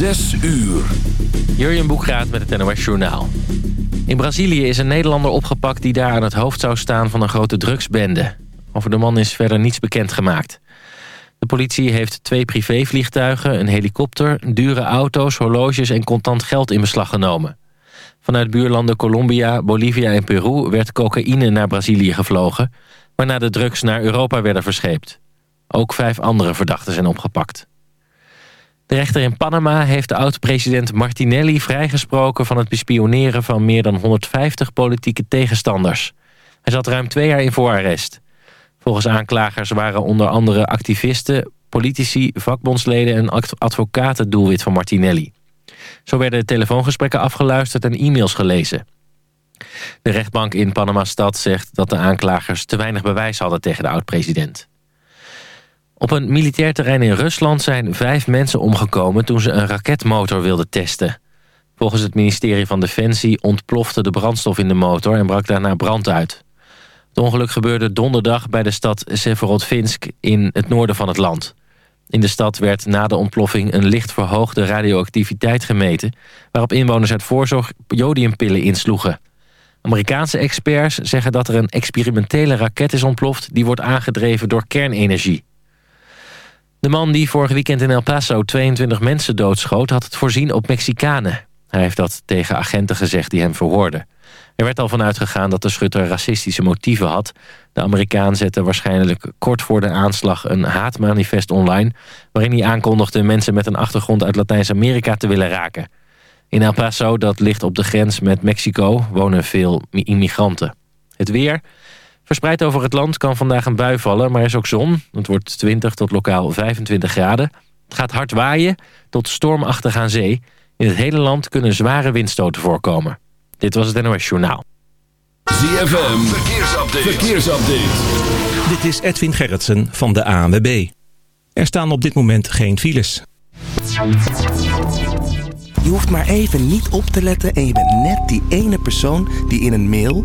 Zes uur. Jurjen Boekraat met het NOS Journaal. In Brazilië is een Nederlander opgepakt die daar aan het hoofd zou staan van een grote drugsbende. Over de man is verder niets bekendgemaakt. De politie heeft twee privévliegtuigen, een helikopter, dure auto's, horloges en contant geld in beslag genomen. Vanuit buurlanden Colombia, Bolivia en Peru werd cocaïne naar Brazilië gevlogen... waarna de drugs naar Europa werden verscheept. Ook vijf andere verdachten zijn opgepakt. De rechter in Panama heeft de oud-president Martinelli vrijgesproken... van het bespioneren van meer dan 150 politieke tegenstanders. Hij zat ruim twee jaar in voorarrest. Volgens aanklagers waren onder andere activisten, politici, vakbondsleden... en advocaten doelwit van Martinelli. Zo werden telefoongesprekken afgeluisterd en e-mails gelezen. De rechtbank in Panama-stad zegt dat de aanklagers te weinig bewijs hadden tegen de oud-president. Op een militair terrein in Rusland zijn vijf mensen omgekomen toen ze een raketmotor wilden testen. Volgens het ministerie van Defensie ontplofte de brandstof in de motor en brak daarna brand uit. Het ongeluk gebeurde donderdag bij de stad Severodvinsk in het noorden van het land. In de stad werd na de ontploffing een licht verhoogde radioactiviteit gemeten... waarop inwoners uit voorzorg jodiumpillen insloegen. Amerikaanse experts zeggen dat er een experimentele raket is ontploft... die wordt aangedreven door kernenergie. De man die vorig weekend in El Paso 22 mensen doodschoot... had het voorzien op Mexicanen. Hij heeft dat tegen agenten gezegd die hem verhoorden. Er werd al vanuit gegaan dat de schutter racistische motieven had. De Amerikaan zette waarschijnlijk kort voor de aanslag een haatmanifest online... waarin hij aankondigde mensen met een achtergrond uit Latijns-Amerika te willen raken. In El Paso, dat ligt op de grens met Mexico, wonen veel immigranten. Het weer... Verspreid over het land kan vandaag een bui vallen, maar er is ook zon. Het wordt 20 tot lokaal 25 graden. Het gaat hard waaien tot stormachtig aan zee. In het hele land kunnen zware windstoten voorkomen. Dit was het NOS Journaal. ZFM, verkeersupdate. verkeersupdate. Dit is Edwin Gerritsen van de ANWB. Er staan op dit moment geen files. Je hoeft maar even niet op te letten en je bent net die ene persoon die in een mail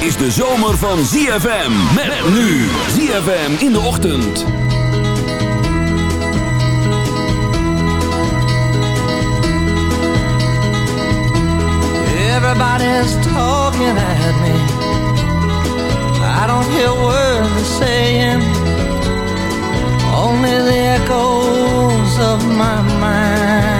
Is de zomer van ZFM. Met nu. ZFM in de ochtend. Everybody's talking at me. I don't hear words they're saying. Only the echoes of my mind.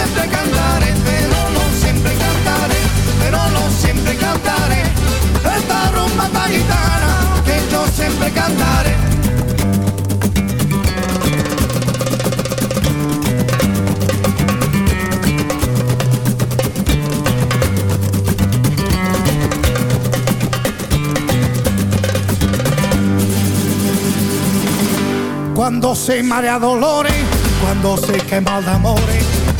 siempre cantare, però non sempre cantare, però non sempre cantare, questa rumba gitana que yo siempre cantaré. Cuando se marea dolore, quando sei che mal d'amore.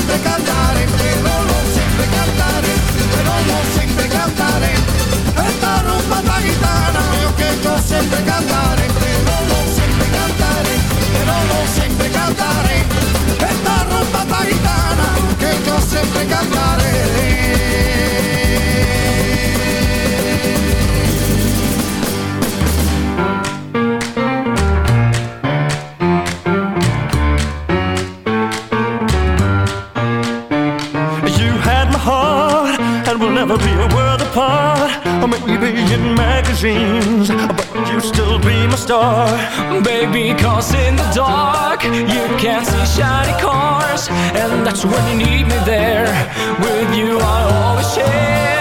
yo siempre cantaré, pero no siempre cantaré, pero no siempre cantaré. Esta rumba esta gitana, que yo siempre cantaré, pero no siempre cantaré, pero no siempre cantaré. Esta rumba esta gitana, que yo siempre cantaré. Magazines, but you still be my star. Baby, cause in the dark, you can see shiny cars, and that's when you need me there. With you, I always share.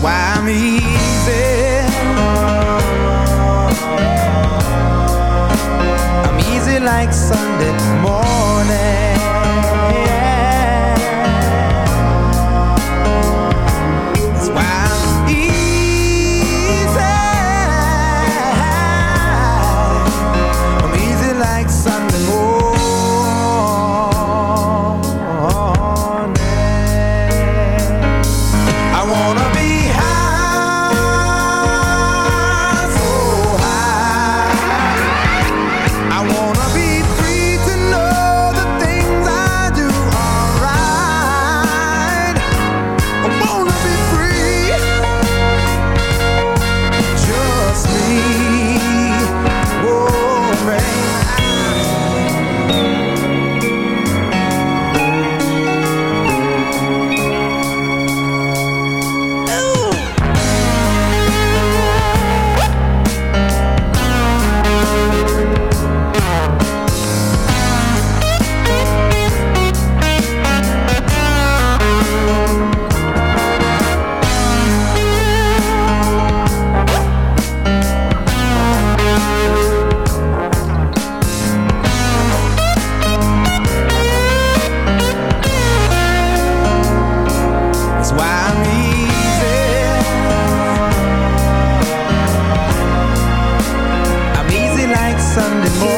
why me? Sunday morning.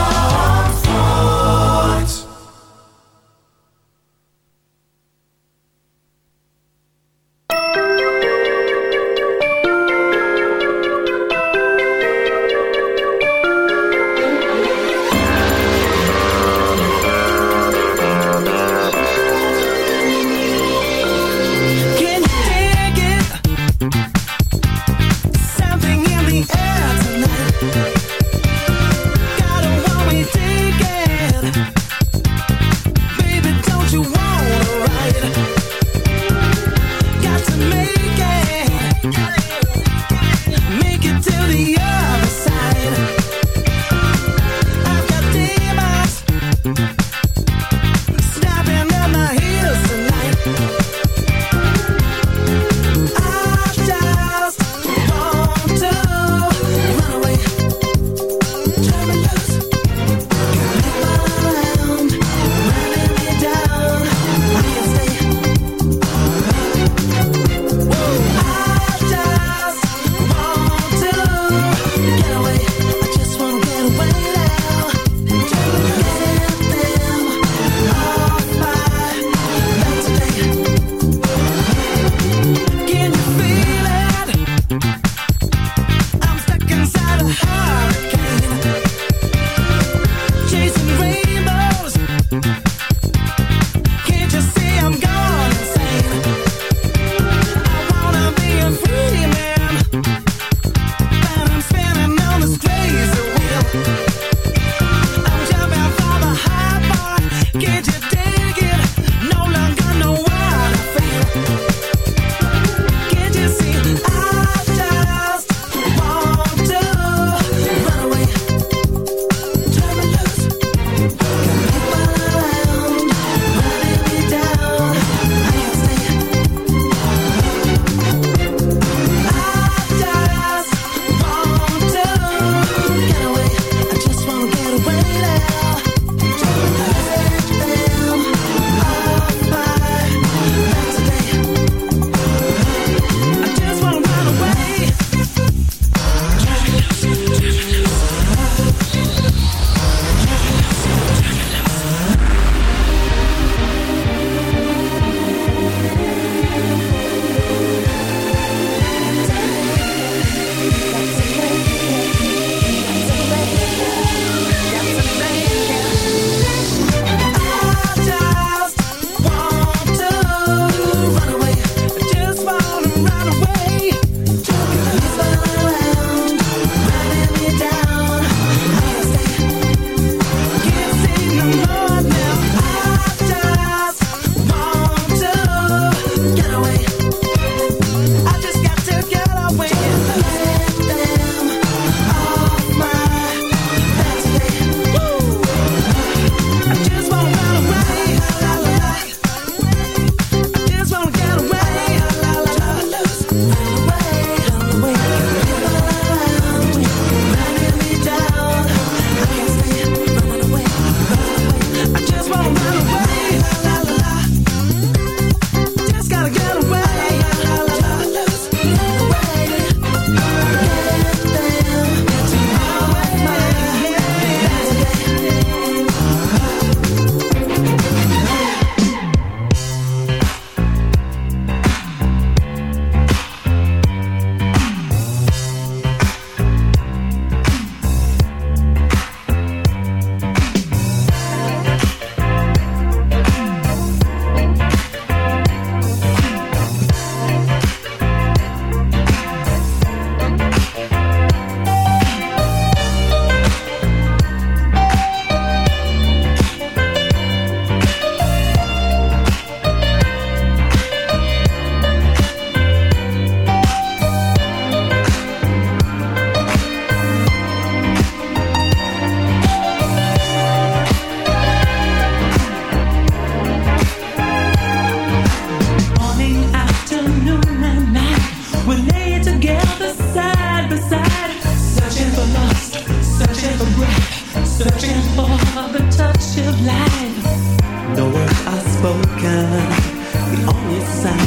voice I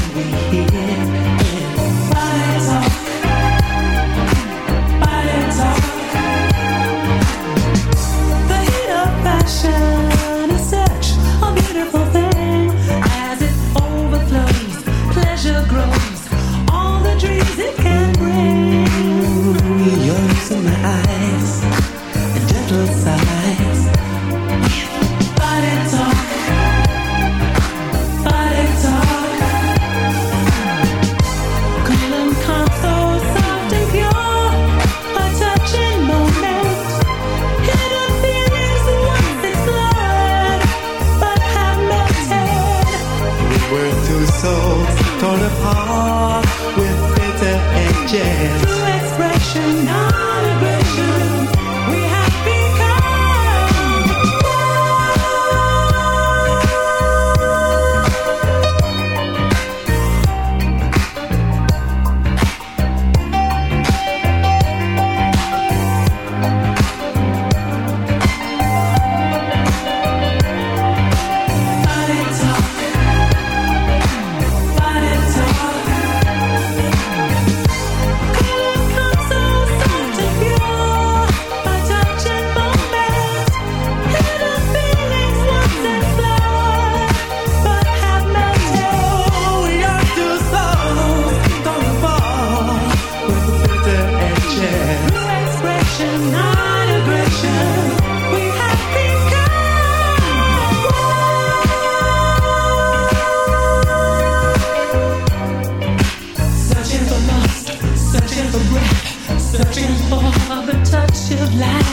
hear.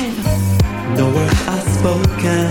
Life. No words are spoken,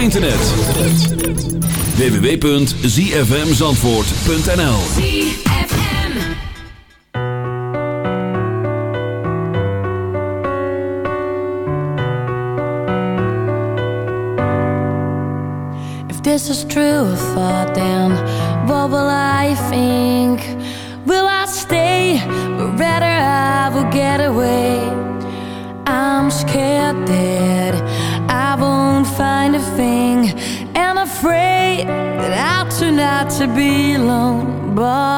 internet. www.zfmzandvoort.nl If this is true? be alone, but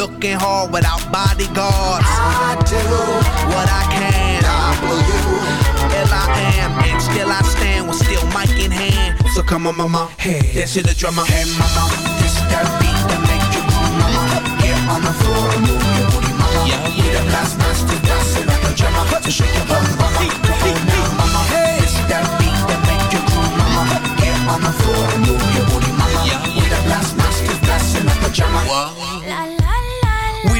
looking hard without bodyguards. I do what I can. L I am, and still I stand with still mic in hand. So come on, mama, hey, dance to the drummer. Hey, mama, this that beat that make you move, mama. Get on the floor and move your booty, mama. Yeah, yeah. We the last master dancing like a drummer. So shake your bum, mama. Come on now, mama. Hey, this that beat that make you move, mama. Get on the floor and move your booty, mama. Yeah, yeah. We the last master dancing like a drummer.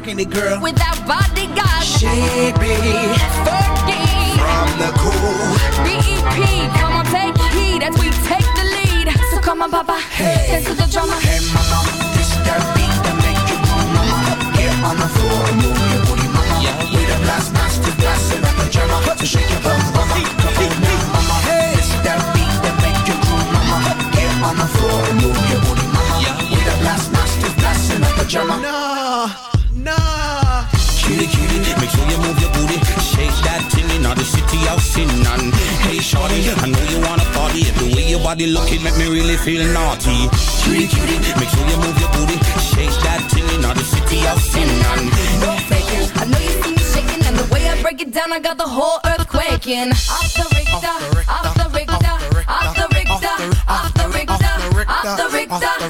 rocking it, girl. Without bodyguards. She be Fergie. from the cool. BEP, come on, take heed as we take the lead. So come on, Papa, dance to the drummer. Hey, feel naughty. Cutie, cutie, make sure you move your booty. Shake that titty, now the city of sin. No faking, I know you see me shaking, and the way I break it down, I got the whole earth quaking. Off the Richter, off the Richter, off the Richter, off the Richter, off the Richter, off the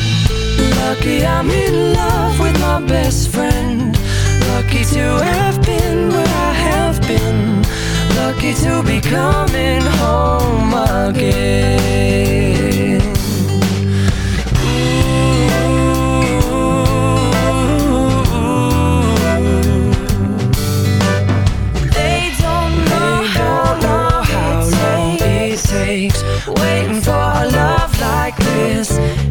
Lucky I'm in love with my best friend. Lucky to have been where I have been. Lucky to be coming home again. They don't know how long it takes. Waiting for a love like this.